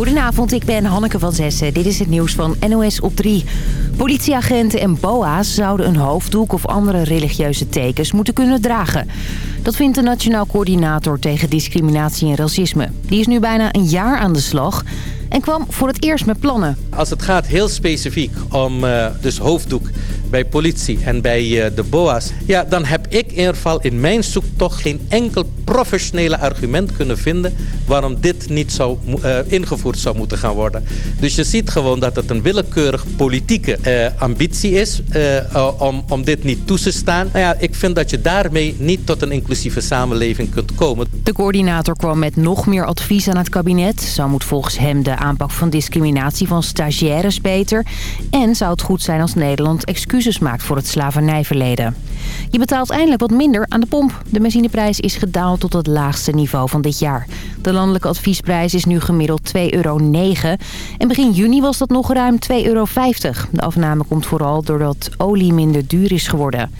Goedenavond, ik ben Hanneke van Zessen. Dit is het nieuws van NOS op 3. Politieagenten en BOA's zouden een hoofddoek of andere religieuze tekens moeten kunnen dragen. Dat vindt de Nationaal Coördinator tegen Discriminatie en Racisme. Die is nu bijna een jaar aan de slag en kwam voor het eerst met plannen. Als het gaat heel specifiek om uh, dus hoofddoek bij politie en bij uh, de BOA's... ja, dan heb ik in ieder geval in mijn zoektocht geen enkel professionele argument kunnen vinden... waarom dit niet zou, uh, ingevoerd zou moeten gaan worden. Dus je ziet gewoon dat het een willekeurig politieke ambitie is om, om dit niet toe te staan. Nou ja, ik vind dat je daarmee niet tot een inclusieve samenleving kunt komen. De coördinator kwam met nog meer advies aan het kabinet. Zo moet volgens hem de aanpak van discriminatie van stagiaires beter. En zou het goed zijn als Nederland excuses maakt voor het slavernijverleden. Je betaalt eindelijk wat minder aan de pomp. De benzineprijs is gedaald tot het laagste niveau van dit jaar. De landelijke adviesprijs is nu gemiddeld 2,09 euro. En begin juni was dat nog ruim 2,50 euro. De afname komt vooral doordat olie minder duur is geworden.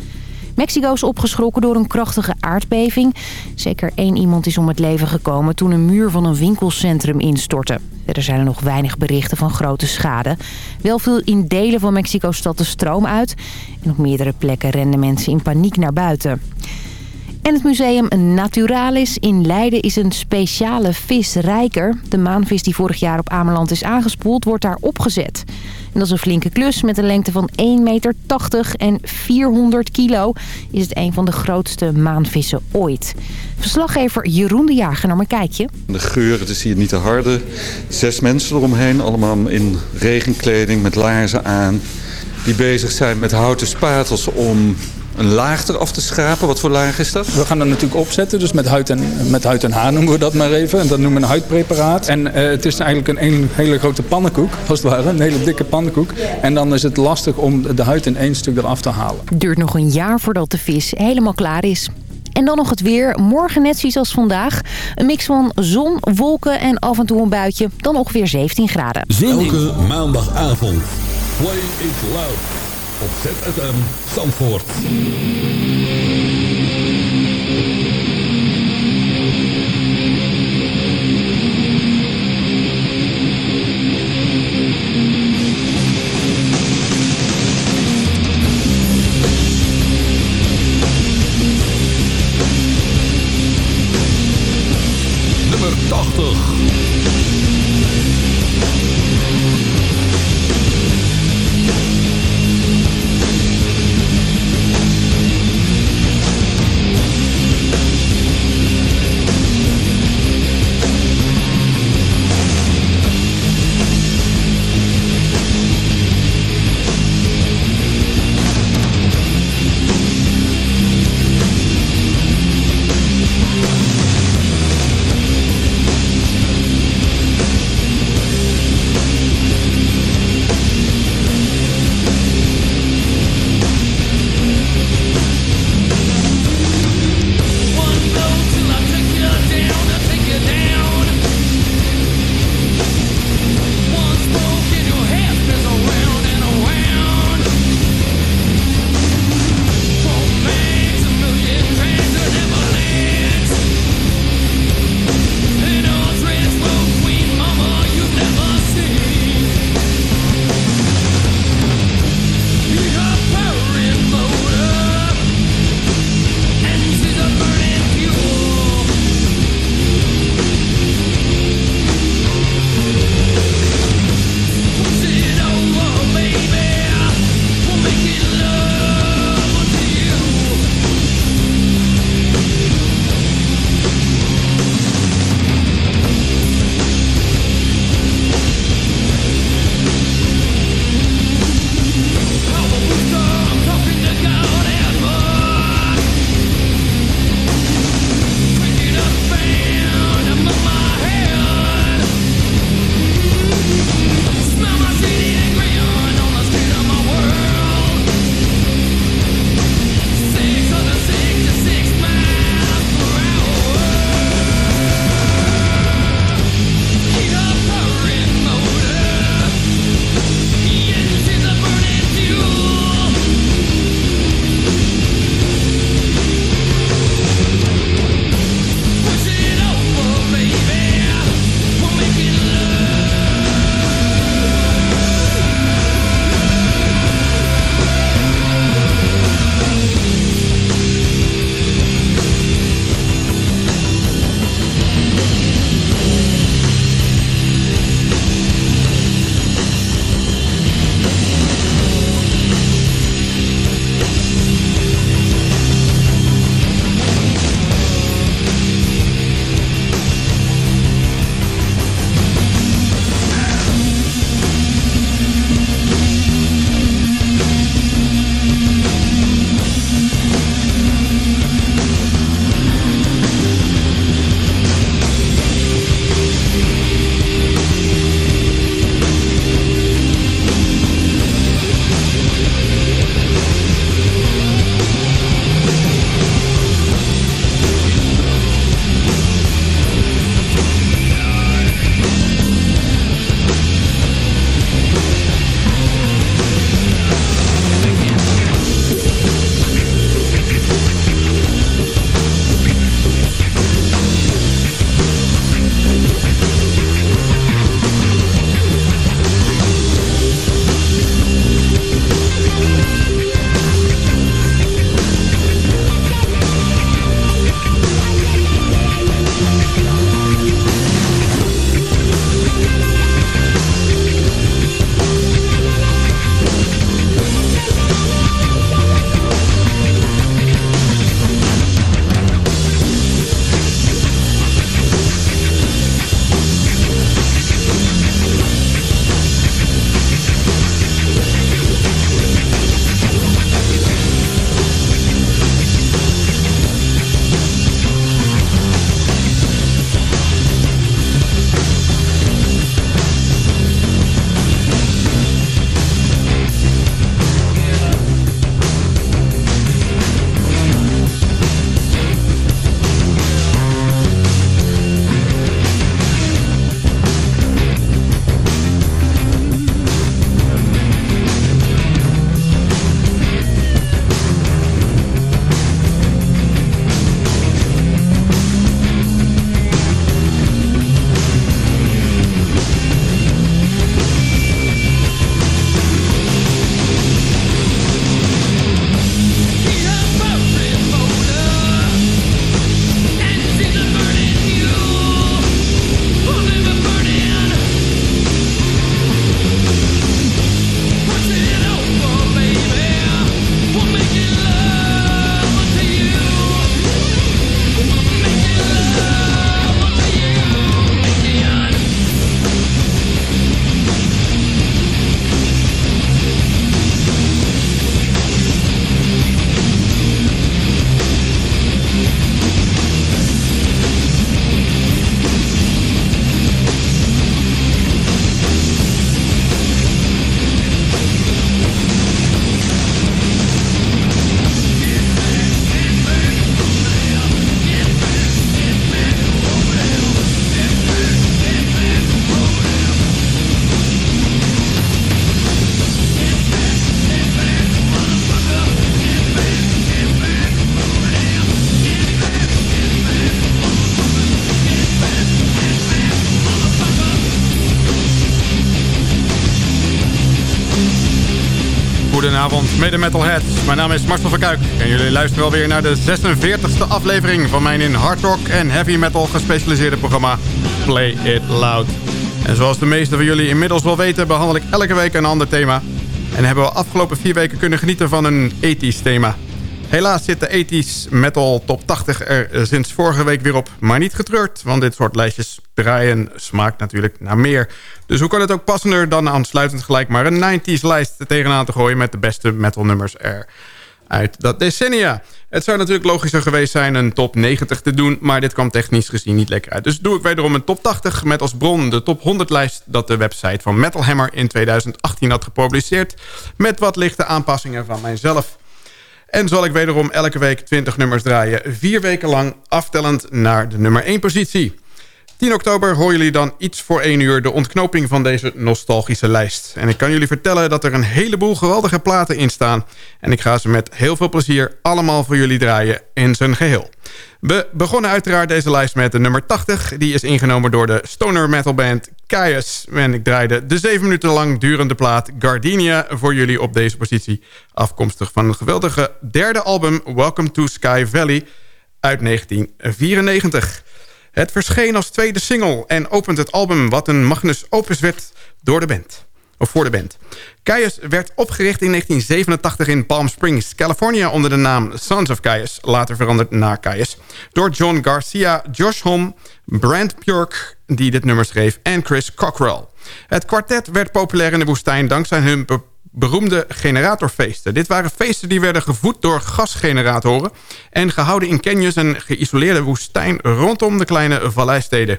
Mexico is opgeschrokken door een krachtige aardbeving. Zeker één iemand is om het leven gekomen toen een muur van een winkelcentrum instortte. Er zijn er nog weinig berichten van grote schade. Wel viel in delen van Mexico-stad de stroom uit. En op meerdere plekken renden mensen in paniek naar buiten. En het museum Naturalis in Leiden is een speciale visrijker. De maanvis die vorig jaar op Ameland is aangespoeld wordt daar opgezet. En dat is een flinke klus met een lengte van 1,80 meter en 400 kilo. Is het een van de grootste maanvissen ooit. Verslaggever Jeroen de Jager nam een kijkje. De geur, het is hier niet te harde. Zes mensen eromheen, allemaal in regenkleding met laarzen aan. Die bezig zijn met houten spatels om een laag eraf te schrapen. Wat voor laag is dat? We gaan dat natuurlijk opzetten, dus met huid en, met huid en haar noemen we dat maar even. En dat noemen we een huidpreparaat. En uh, het is eigenlijk een, een, hele grote pannenkoek, als het ware. Een hele dikke pannenkoek. En dan is het lastig om de huid in één stuk eraf te halen. Het duurt nog een jaar voordat de vis helemaal klaar is. En dan nog het weer. Morgen net zoals als vandaag. Een mix van zon, wolken en af en toe een buitje. Dan ongeveer 17 graden. Elke maandagavond. Play it loud op ZFM Zandvoort. Mede metalheads. Mijn naam is Marcel van Kuik en jullie luisteren alweer naar de 46e aflevering van mijn in hard rock en heavy metal gespecialiseerde programma Play It Loud. En zoals de meesten van jullie inmiddels wel weten, behandel ik elke week een ander thema. En hebben we afgelopen vier weken kunnen genieten van een ethisch thema. Helaas zit de 80s metal top 80 er sinds vorige week weer op. Maar niet getreurd, want dit soort lijstjes draaien smaakt natuurlijk naar meer. Dus hoe kan het ook passender dan aansluitend gelijk maar een 90s lijst tegenaan te gooien... met de beste metal nummers er uit dat decennia. Het zou natuurlijk logischer geweest zijn een top 90 te doen... maar dit kwam technisch gezien niet lekker uit. Dus doe ik wederom een top 80 met als bron de top 100 lijst... dat de website van Metal Hammer in 2018 had gepubliceerd... met wat lichte aanpassingen van mijzelf... En zal ik wederom elke week 20 nummers draaien. Vier weken lang aftellend naar de nummer 1 positie. 10 oktober horen jullie dan iets voor 1 uur de ontknoping van deze nostalgische lijst. En ik kan jullie vertellen dat er een heleboel geweldige platen in staan. En ik ga ze met heel veel plezier allemaal voor jullie draaien in zijn geheel. We begonnen uiteraard deze lijst met de nummer 80. Die is ingenomen door de stoner metal band Caius. En ik draaide de 7 minuten lang durende plaat Gardenia voor jullie op deze positie. Afkomstig van het geweldige derde album Welcome to Sky Valley uit 1994. Het verscheen als tweede single en opent het album wat een magnus opus werd door de band. Of voor de band. Caius werd opgericht in 1987 in Palm Springs, California... onder de naam Sons of Caius, later veranderd naar Caius... door John Garcia, Josh Homme, Brent Bjork, die dit nummer schreef... en Chris Cockrell. Het kwartet werd populair in de woestijn dankzij hun beroemde generatorfeesten. Dit waren feesten die werden gevoed door gasgeneratoren... en gehouden in canyons en geïsoleerde woestijn rondom de kleine valleisteden.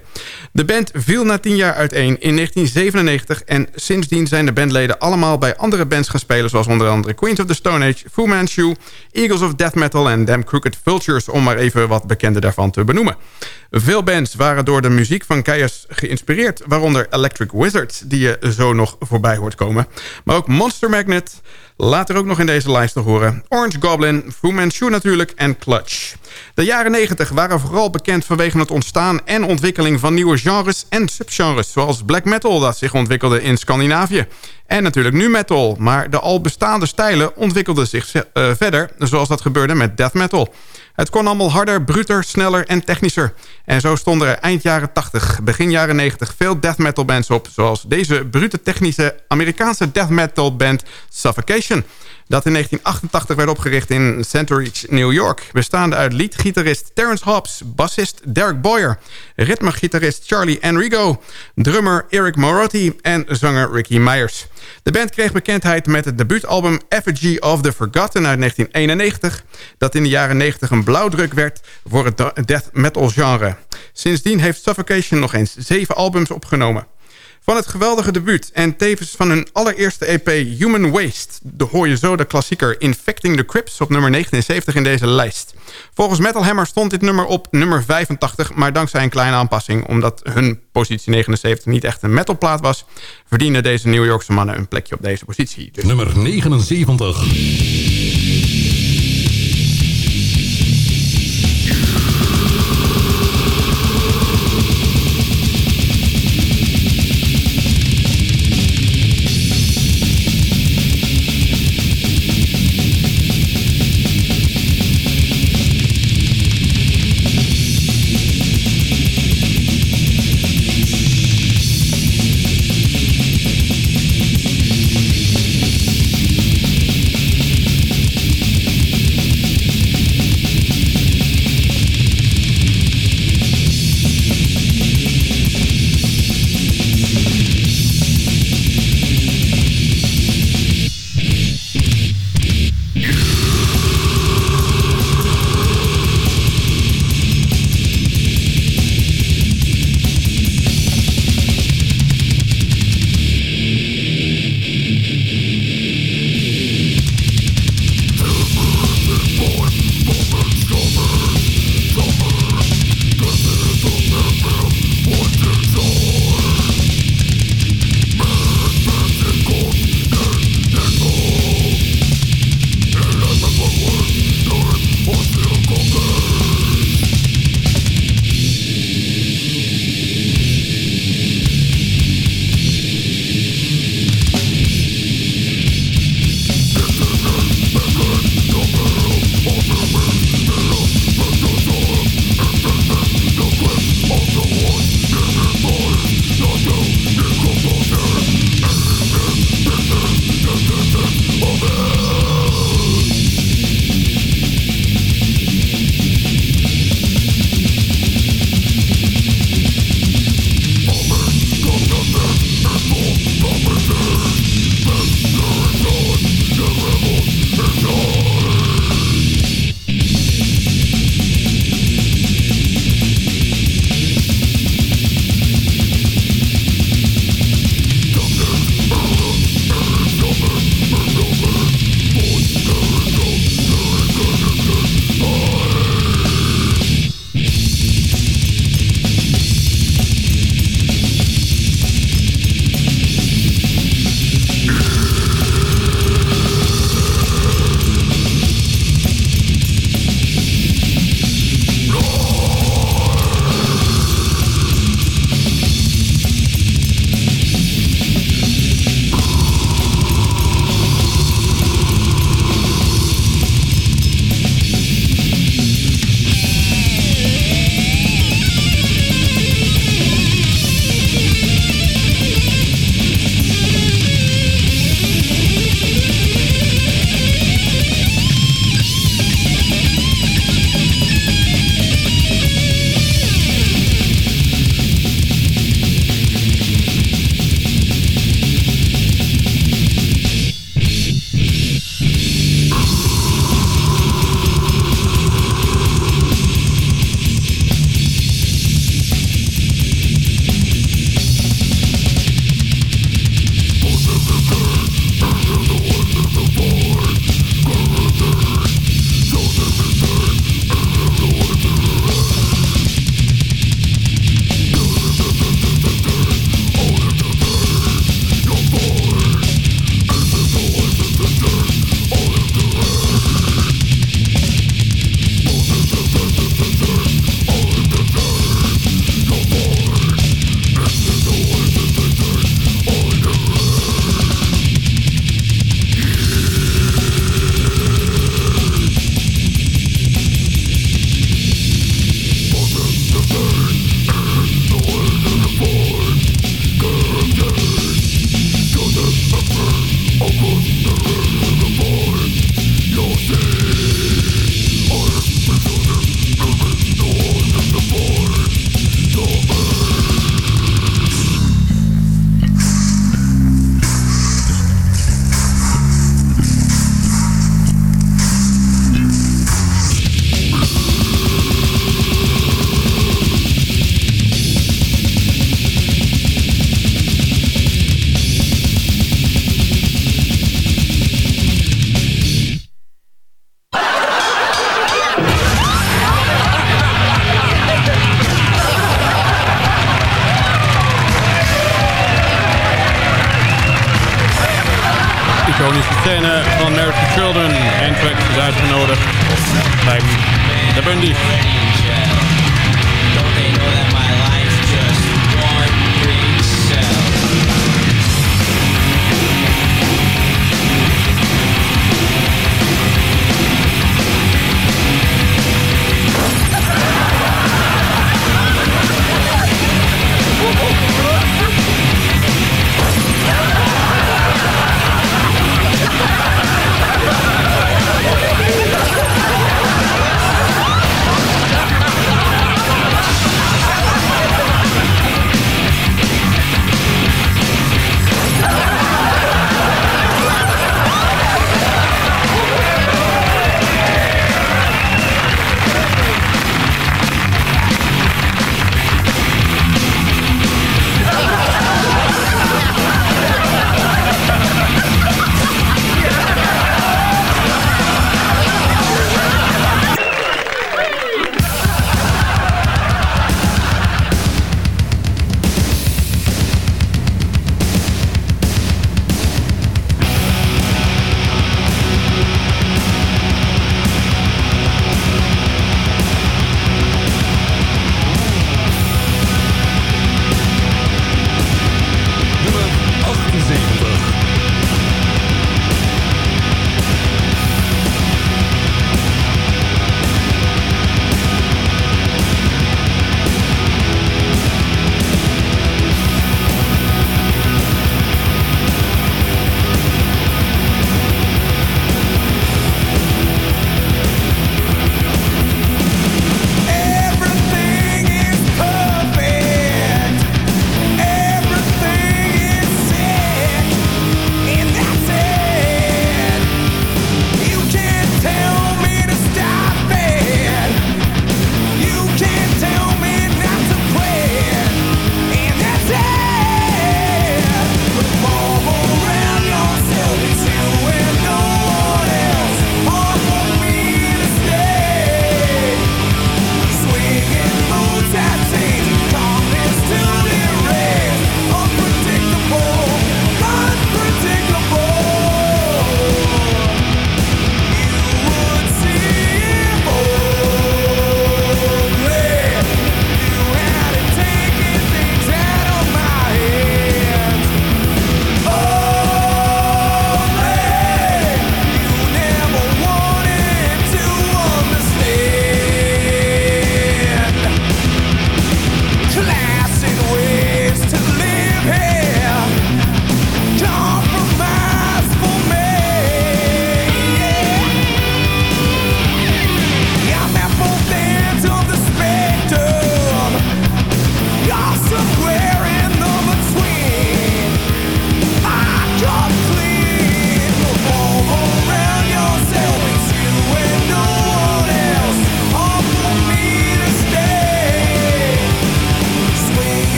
De band viel na tien jaar uiteen in 1997... en sindsdien zijn de bandleden allemaal bij andere bands gaan spelen... zoals onder andere Queens of the Stone Age, Fu Manchu... Eagles of Death Metal en Damn Crooked Vultures... om maar even wat bekende daarvan te benoemen. Veel bands waren door de muziek van Chaos geïnspireerd... waaronder Electric Wizard, die je zo nog voorbij hoort komen. Maar ook Monster Magnet, later ook nog in deze lijst te horen. Orange Goblin, Fu Manchu natuurlijk en Clutch. De jaren 90 waren vooral bekend vanwege het ontstaan en ontwikkeling van nieuwe genres en subgenres... zoals black metal dat zich ontwikkelde in Scandinavië. En natuurlijk nu metal, maar de al bestaande stijlen ontwikkelden zich uh, verder... zoals dat gebeurde met death metal... Het kon allemaal harder, bruter, sneller en technischer. En zo stonden er eind jaren 80, begin jaren 90 veel death metal bands op... zoals deze brute technische Amerikaanse death metal band Suffocation dat in 1988 werd opgericht in Centeridge, New York... bestaande uit leadgitarist Terrence Hobbs, bassist Derek Boyer... ritmegitarist Charlie Enrigo, drummer Eric Morotti en zanger Ricky Myers. De band kreeg bekendheid met het debuutalbum Effigy of the Forgotten uit 1991... dat in de jaren 90 een blauwdruk werd voor het death metal genre. Sindsdien heeft Suffocation nog eens zeven albums opgenomen. Van het geweldige debuut en tevens van hun allereerste EP Human Waste... De hoor je zo de klassieker Infecting the Crips op nummer 79 in deze lijst. Volgens Metal Hammer stond dit nummer op nummer 85... maar dankzij een kleine aanpassing, omdat hun positie 79 niet echt een metalplaat was... verdienen deze New Yorkse mannen een plekje op deze positie. Dus... Nummer 79.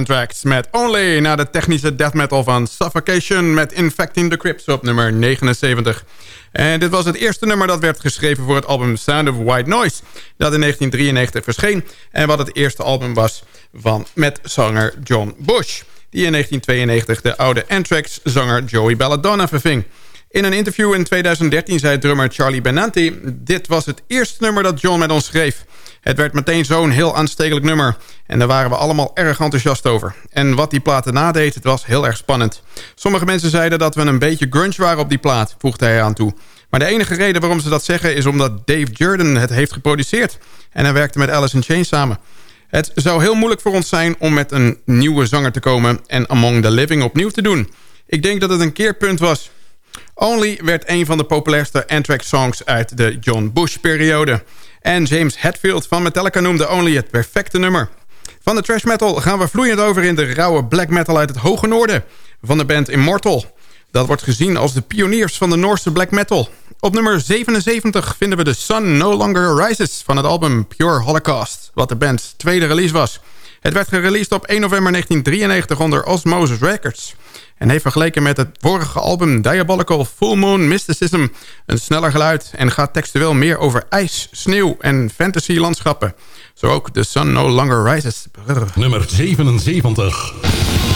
Anthrax met Only... na de technische death metal van Suffocation... met Infecting the Crypts op nummer 79. En dit was het eerste nummer dat werd geschreven voor het album Sound of White Noise... dat in 1993 verscheen... en wat het eerste album was van, met zanger John Bush... die in 1992 de oude Anthrax-zanger Joey Belladonna verving... In een interview in 2013 zei drummer Charlie Benanti... dit was het eerste nummer dat John met ons schreef. Het werd meteen zo'n heel aanstekelijk nummer. En daar waren we allemaal erg enthousiast over. En wat die plaat nadeed, het was heel erg spannend. Sommige mensen zeiden dat we een beetje grunge waren op die plaat, voegde hij aan toe. Maar de enige reden waarom ze dat zeggen is omdat Dave Jordan het heeft geproduceerd. En hij werkte met Alice in Chains samen. Het zou heel moeilijk voor ons zijn om met een nieuwe zanger te komen... en Among the Living opnieuw te doen. Ik denk dat het een keerpunt was. Only werd een van de populairste Anthrax-songs uit de John Bush-periode. En James Hetfield van Metallica noemde Only het perfecte nummer. Van de trash metal gaan we vloeiend over in de rauwe black metal uit het hoge noorden. Van de band Immortal. Dat wordt gezien als de pioniers van de Noorse black metal. Op nummer 77 vinden we The Sun No Longer Rises van het album Pure Holocaust. Wat de band's tweede release was. Het werd gereleased op 1 november 1993 onder Osmosis Records. En heeft vergeleken met het vorige album Diabolical Full Moon Mysticism... een sneller geluid en gaat textueel meer over ijs, sneeuw en fantasy-landschappen. Zo ook The Sun No Longer Rises. Nummer 77.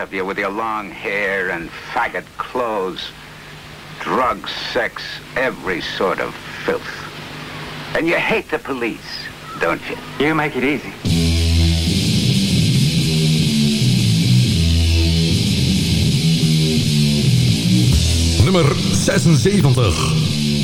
Of you with your long hair and faggot clothes. Drugs, sex, every sort of filth. And you hate the police, don't you? You make it easy. Nummer 76.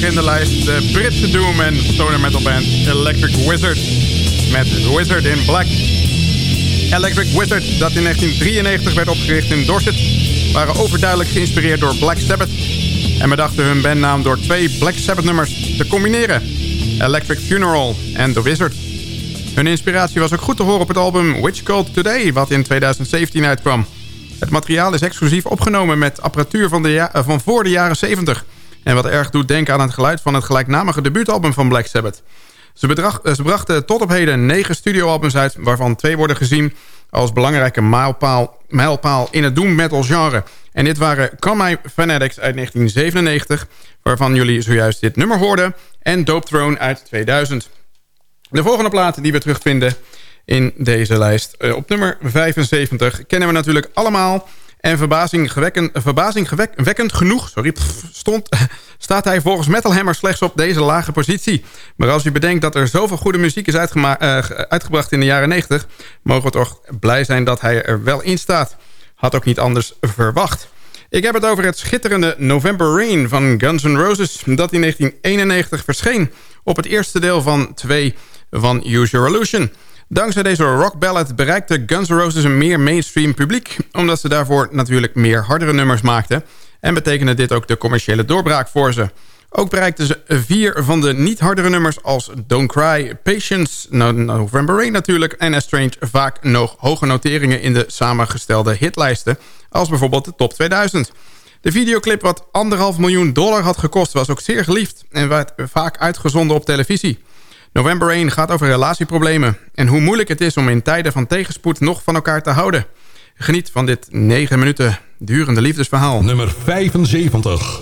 76 in de lijst... de Britse doom en stoner metal band Electric Wizard. Met Wizard in Black. Electric Wizard, dat in 1993 werd opgericht in Dorset... waren overduidelijk geïnspireerd door Black Sabbath... en bedachten hun bandnaam door twee Black Sabbath nummers te combineren. Electric Funeral en The Wizard. Hun inspiratie was ook goed te horen op het album Witch Cult Today... wat in 2017 uitkwam... Het materiaal is exclusief opgenomen met apparatuur van, de eh, van voor de jaren 70. En wat erg doet denken aan het geluid van het gelijknamige debuutalbum van Black Sabbath. Ze, bedrag, eh, ze brachten tot op heden negen studioalbums uit... waarvan twee worden gezien als belangrijke mijlpaal, mijlpaal in het doom metal genre. En dit waren Come My Fanatics uit 1997... waarvan jullie zojuist dit nummer hoorden... en Dope Throne uit 2000. De volgende plaat die we terugvinden in deze lijst. Uh, op nummer 75 kennen we natuurlijk allemaal... En verbazingwekkend, genoeg sorry, stond, staat hij volgens Metal Hammer slechts op deze lage positie. Maar als je bedenkt dat er zoveel goede muziek is uh, uitgebracht in de jaren 90... mogen we toch blij zijn dat hij er wel in staat. Had ook niet anders verwacht. Ik heb het over het schitterende November Rain van Guns N' Roses... dat in 1991 verscheen op het eerste deel van 2 van Use Your Illusion... Dankzij deze rock ballad bereikte Guns N' Roses een meer mainstream publiek... omdat ze daarvoor natuurlijk meer hardere nummers maakten... en betekende dit ook de commerciële doorbraak voor ze. Ook bereikten ze vier van de niet hardere nummers als Don't Cry, Patience, November Rain natuurlijk... en Estranged vaak nog hoge noteringen in de samengestelde hitlijsten... als bijvoorbeeld de Top 2000. De videoclip wat anderhalf miljoen dollar had gekost was ook zeer geliefd... en werd vaak uitgezonden op televisie. November 1 gaat over relatieproblemen... en hoe moeilijk het is om in tijden van tegenspoed nog van elkaar te houden. Geniet van dit 9 minuten durende liefdesverhaal. Nummer 75.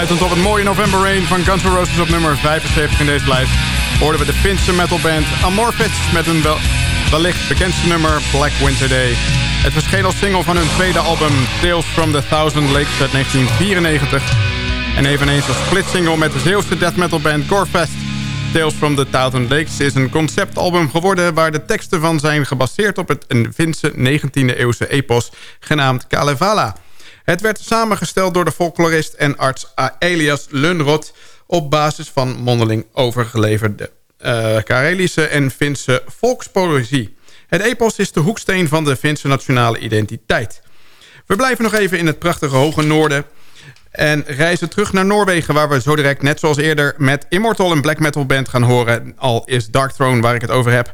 Aansluitend op het mooie November Rain van Guns N' Roses op nummer 75 in deze lijst... hoorden we de Finse metalband Amorphis met hun wel, wellicht bekendste nummer Black Winter Day. Het verscheen als single van hun tweede album Tales from the Thousand Lakes uit 1994... en eveneens als split-single met de Zeeuwse death metal band Gorefest... Tales from the Thousand Lakes is een conceptalbum geworden... waar de teksten van zijn gebaseerd op het Finse 19e-eeuwse epos genaamd Kalevala... Het werd samengesteld door de folklorist en arts Elias Lunrot... op basis van mondeling overgeleverde uh, Karelische en Finse volkspoëzie. Het epos is de hoeksteen van de Finse nationale identiteit. We blijven nog even in het prachtige hoge noorden... en reizen terug naar Noorwegen... waar we zo direct, net zoals eerder... met Immortal, een black metal band gaan horen... al is Dark Throne, waar ik het over heb...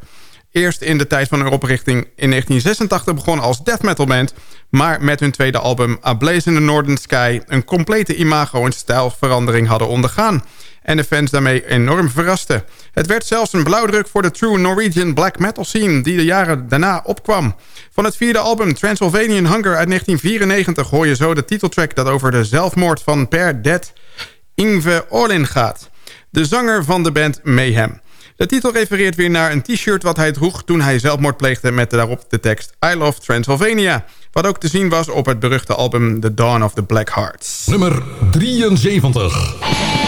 Eerst in de tijd van hun oprichting in 1986 begonnen als death metal band... maar met hun tweede album A Blaze in the Northern Sky... een complete imago- en stijlverandering hadden ondergaan... en de fans daarmee enorm verrasten. Het werd zelfs een blauwdruk voor de true Norwegian black metal scene... die de jaren daarna opkwam. Van het vierde album Transylvanian Hunger uit 1994... hoor je zo de titeltrack dat over de zelfmoord van Per Dead Ingve Orlin gaat. De zanger van de band Mayhem... De titel refereert weer naar een t-shirt wat hij droeg toen hij zelfmoord pleegde met daarop de tekst I Love Transylvania. Wat ook te zien was op het beruchte album The Dawn of the Black Hearts. Nummer 73.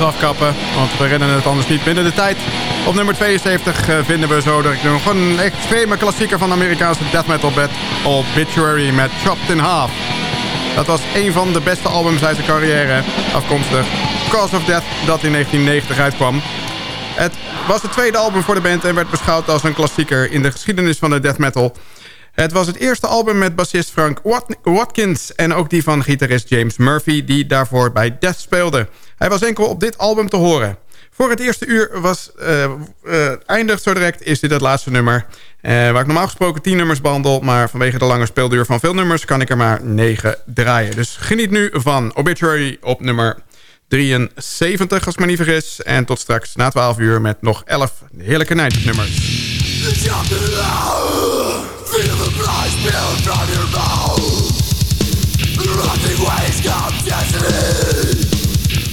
Afkappen. Want we rennen het anders niet binnen de tijd. Op nummer 72 eh, vinden we zo ik nog een extreme klassieker van de Amerikaanse death metal bed. Obituary met Chopped in Half. Dat was een van de beste albums uit zijn carrière. Afkomstig Cause of Death dat in 1990 uitkwam. Het was het tweede album voor de band en werd beschouwd als een klassieker in de geschiedenis van de death metal. Het was het eerste album met bassist Frank Watkins en ook die van gitarist James Murphy die daarvoor bij Death speelde. Hij was enkel op dit album te horen. Voor het eerste uur was, uh, eindigt zo direct is dit het laatste nummer. Uh, waar ik normaal gesproken 10 nummers behandel... maar vanwege de lange speelduur van veel nummers... kan ik er maar 9 draaien. Dus geniet nu van Obituary op nummer 73, als ik me niet vergis. En tot straks na 12 uur met nog 11 heerlijke 90 nummers. Nummer